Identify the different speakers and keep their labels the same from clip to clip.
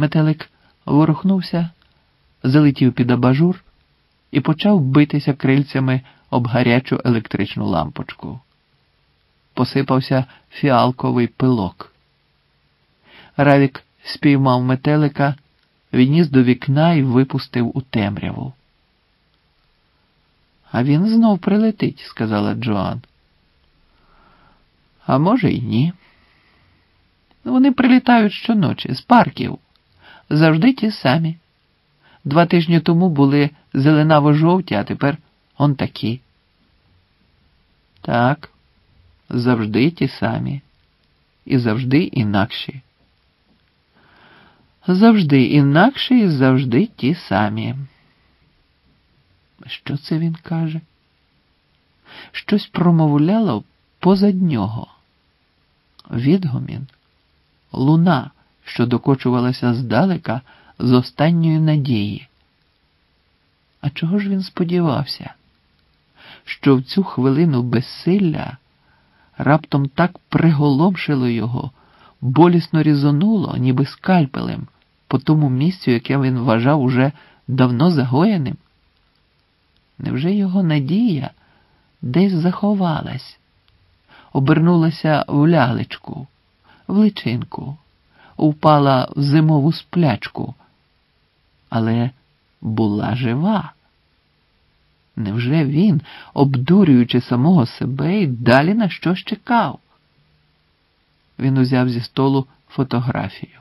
Speaker 1: Метелик ворухнувся, залетів під абажур і почав битися крильцями об гарячу електричну лампочку. Посипався фіалковий пилок. Равік спіймав метелика, відніс до вікна і випустив у темряву. А він знов прилетить, сказала Джоан. А може, й ні. Вони прилітають щоночі з парків. Завжди ті самі. Два тижні тому були зеленаво-жовті, а тепер он такі. Так, завжди ті самі. І завжди інакші. Завжди інакші і завжди ті самі. Що це він каже? Щось промовляло позад нього. Відгомін, луна, що докочувалася здалека з останньої надії. А чого ж він сподівався? Що в цю хвилину безсилля раптом так приголомшило його, болісно різонуло, ніби скальпелем, по тому місцю, яке він вважав уже давно загоєним? Невже його надія десь заховалась, обернулася в лялечку, в личинку, впала в зимову сплячку, але була жива? Невже він, обдурюючи самого себе, і далі на щось чекав? Він узяв зі столу фотографію.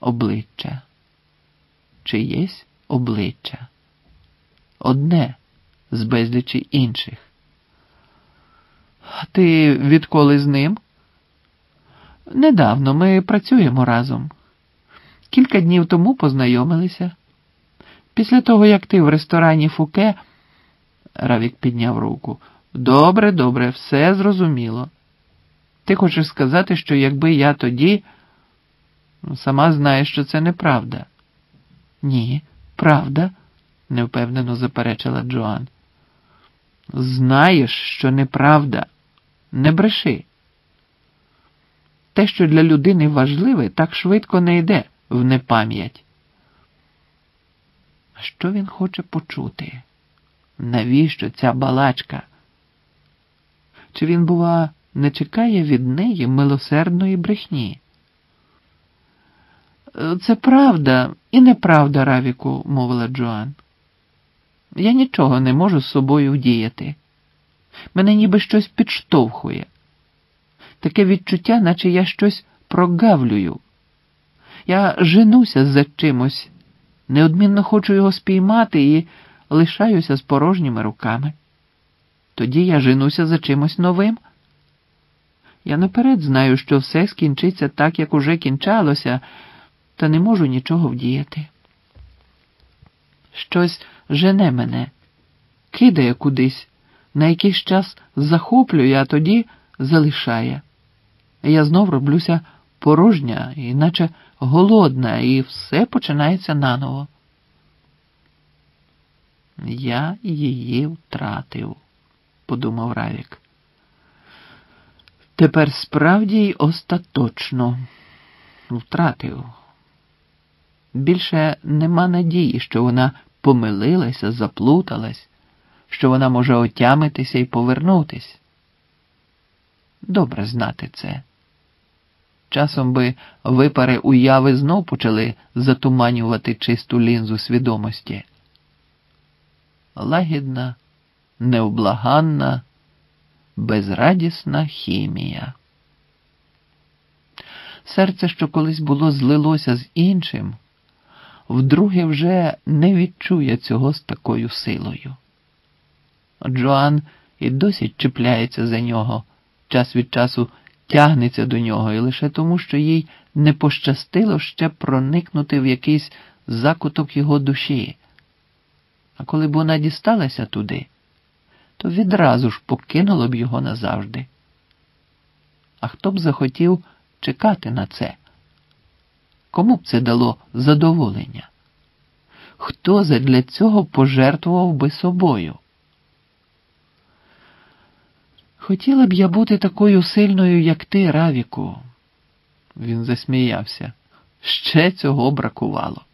Speaker 1: Обличчя. Чиєсь обличчя одне з безлічі інших. Ти відколи з ним? Недавно ми працюємо разом. Кілька днів тому познайомилися. Після того, як ти в ресторані Фуке, Равік підняв руку. Добре, добре, все зрозуміло. Ти хочеш сказати, що якби я тоді. Сама знаєш, що це неправда. Ні, правда невпевнено заперечила Джоан. Знаєш, що неправда. Не бреши. Те, що для людини важливе, так швидко не йде в непам'ять. А що він хоче почути? Навіщо ця балачка? Чи він, бува, не чекає від неї милосердної брехні? Це правда і неправда, Равіку, мовила Джоан. Я нічого не можу з собою вдіяти. Мене ніби щось підштовхує. Таке відчуття, наче я щось прогавлюю. Я женуся за чимось, неодмінно хочу його спіймати і лишаюся з порожніми руками. Тоді я женуся за чимось новим. Я наперед знаю, що все скінчиться так, як уже кінчалося, та не можу нічого вдіяти. Щось жене мене, кидає кудись, на якийсь час захоплює, а тоді залишає. Я знов роблюся порожня, іначе голодна, і все починається наново. Я її втратив, подумав Равік. Тепер справді й остаточно втратив. Більше нема надії, що вона помилилася, заплуталась, що вона може отямитися і повернутись. Добре знати це. Часом би випари уяви знов почали затуманювати чисту лінзу свідомості. Лагідна, невблаганна, безрадісна хімія. Серце, що колись було злилося з іншим вдруге вже не відчує цього з такою силою. Джоан і досі чіпляється за нього, час від часу тягнеться до нього, і лише тому, що їй не пощастило ще проникнути в якийсь закуток його душі. А коли б вона дісталася туди, то відразу ж покинула б його назавжди. А хто б захотів чекати на це? Кому б це дало задоволення? Хто задля цього пожертвував би собою? Хотіла б я бути такою сильною, як ти, Равіку. Він засміявся. Ще цього бракувало.